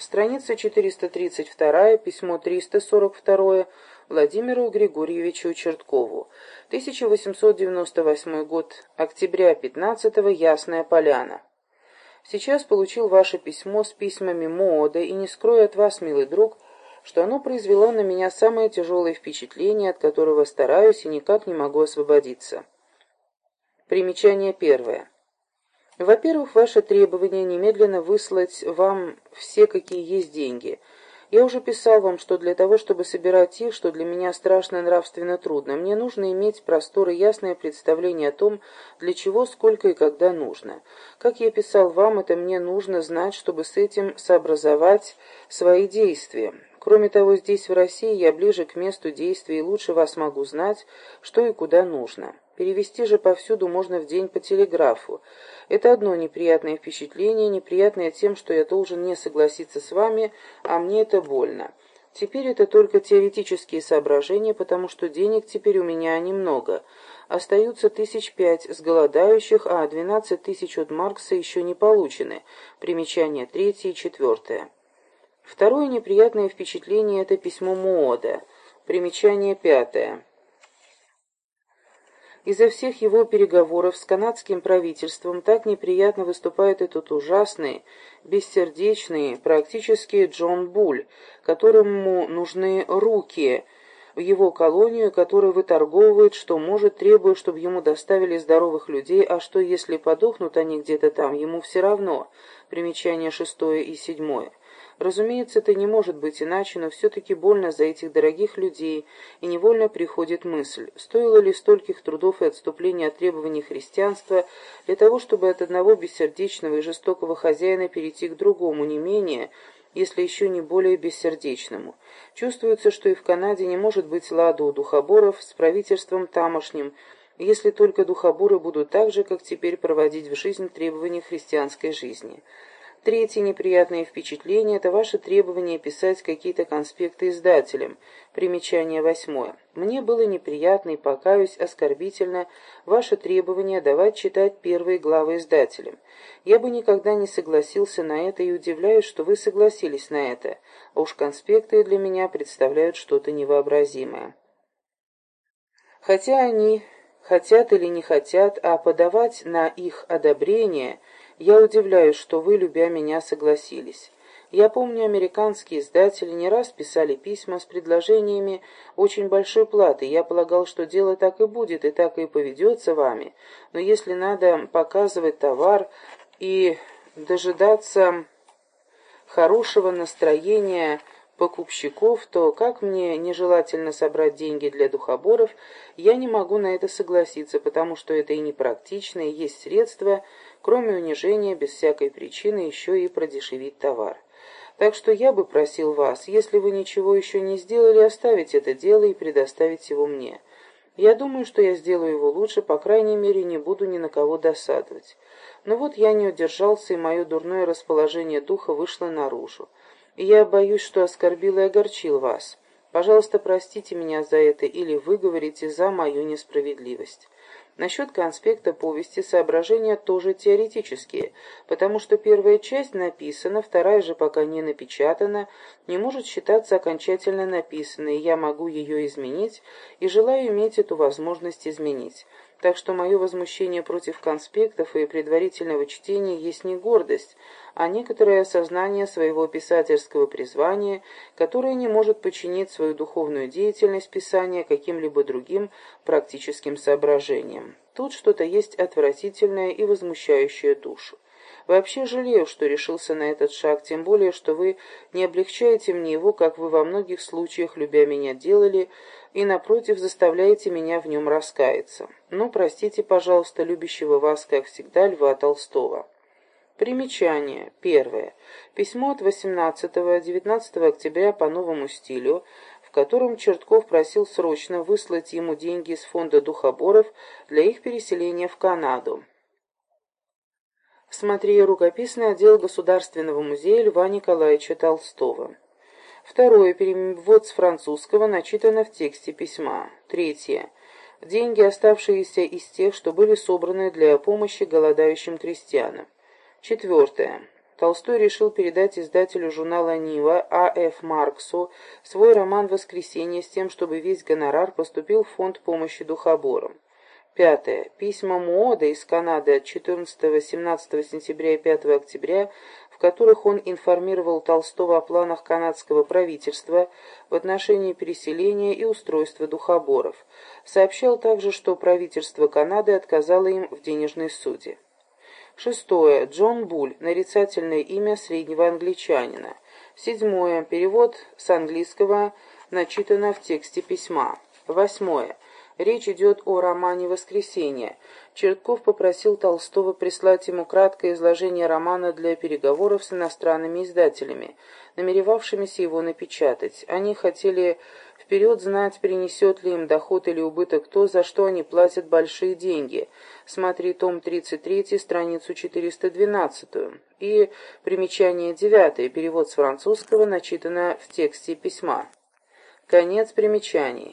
Страница 432, письмо 342 Владимиру Григорьевичу Черткову. 1898 год, октября 15 -го, Ясная Поляна. Сейчас получил ваше письмо с письмами Моода и не скрою от вас, милый друг, что оно произвело на меня самое тяжелое впечатление, от которого стараюсь и никак не могу освободиться. Примечание первое. Во-первых, ваше требование немедленно выслать вам все, какие есть деньги. Я уже писал вам, что для того, чтобы собирать их, что для меня страшно и нравственно трудно, мне нужно иметь простор и ясное представление о том, для чего, сколько и когда нужно. Как я писал вам, это мне нужно знать, чтобы с этим сообразовать свои действия. Кроме того, здесь, в России, я ближе к месту действия и лучше вас могу знать, что и куда нужно. Перевести же повсюду можно в день по телеграфу. Это одно неприятное впечатление, неприятное тем, что я должен не согласиться с вами, а мне это больно. Теперь это только теоретические соображения, потому что денег теперь у меня немного. Остаются тысяч пять с голодающих, а двенадцать тысяч от Маркса еще не получены. Примечание третье и четвертое. Второе неприятное впечатление – это письмо Моода. Примечание пятое. Изо всех его переговоров с канадским правительством так неприятно выступает этот ужасный, бессердечный, практически Джон Буль, которому нужны руки в его колонию, который выторговывает, что может, требуя, чтобы ему доставили здоровых людей, а что, если подохнут они где-то там, ему все равно. Примечание шестое и седьмое. Разумеется, это не может быть иначе, но все-таки больно за этих дорогих людей, и невольно приходит мысль, стоило ли стольких трудов и отступления от требований христианства для того, чтобы от одного бессердечного и жестокого хозяина перейти к другому, не менее, если еще не более бессердечному. Чувствуется, что и в Канаде не может быть ладу у духоборов с правительством тамошним, если только духоборы будут так же, как теперь, проводить в жизнь требования христианской жизни. Третье неприятное впечатление – это ваше требование писать какие-то конспекты издателям. Примечание восьмое. Мне было неприятно и, покаюсь, оскорбительно ваше требование давать читать первые главы издателям. Я бы никогда не согласился на это и удивляюсь, что вы согласились на это, а уж конспекты для меня представляют что-то невообразимое. Хотя они хотят или не хотят, а подавать на их одобрение – я удивляюсь, что вы, любя меня, согласились. Я помню, американские издатели не раз писали письма с предложениями очень большой платы. Я полагал, что дело так и будет, и так и поведется вами. Но если надо показывать товар и дожидаться хорошего настроения покупщиков, то как мне нежелательно собрать деньги для духоборов, я не могу на это согласиться, потому что это и непрактично, и есть средства, кроме унижения, без всякой причины, еще и продешевить товар. Так что я бы просил вас, если вы ничего еще не сделали, оставить это дело и предоставить его мне. Я думаю, что я сделаю его лучше, по крайней мере, не буду ни на кого досадовать. Но вот я не удержался, и мое дурное расположение духа вышло наружу и я боюсь, что оскорбил и огорчил вас. Пожалуйста, простите меня за это или выговорите за мою несправедливость. Насчет конспекта повести соображения тоже теоретические, потому что первая часть написана, вторая же пока не напечатана, не может считаться окончательно написанной, я могу ее изменить и желаю иметь эту возможность изменить. Так что мое возмущение против конспектов и предварительного чтения есть не гордость, а некоторое осознание своего писательского призвания, которое не может подчинить свою духовную деятельность писания каким-либо другим практическим соображениям. Тут что-то есть отвратительное и возмущающее душу. Вообще жалею, что решился на этот шаг, тем более, что вы не облегчаете мне его, как вы во многих случаях, любя меня, делали, и, напротив, заставляете меня в нем раскаяться. Ну, простите, пожалуйста, любящего вас, как всегда, Льва Толстого. Примечание. Первое. Письмо от 18-19 октября по новому стилю, в котором Чертков просил срочно выслать ему деньги из фонда духоборов для их переселения в Канаду. Смотри рукописный отдел Государственного музея Льва Николаевича Толстого. Второе. Перевод с французского начитано в тексте письма. Третье. Деньги, оставшиеся из тех, что были собраны для помощи голодающим крестьянам. Четвертое. Толстой решил передать издателю журнала «Нива» А.Ф. Марксу свой роман «Воскресенье» с тем, чтобы весь гонорар поступил в фонд помощи духоборам. Пятое. Письма МООДа из Канады от 14-17 сентября и 5 октября, которых он информировал Толстого о планах канадского правительства в отношении переселения и устройства духоборов. Сообщал также, что правительство Канады отказало им в денежной суде. Шестое. Джон Буль. Нарицательное имя среднего англичанина. Седьмое. Перевод с английского начитано в тексте письма. Восьмое. Речь идет о романе «Воскресенье». Чертков попросил Толстого прислать ему краткое изложение романа для переговоров с иностранными издателями, намеревавшимися его напечатать. Они хотели вперед знать, принесет ли им доход или убыток то, за что они платят большие деньги. Смотри том 33, страницу 412. И примечание 9, перевод с французского, начитано в тексте письма. Конец примечаний.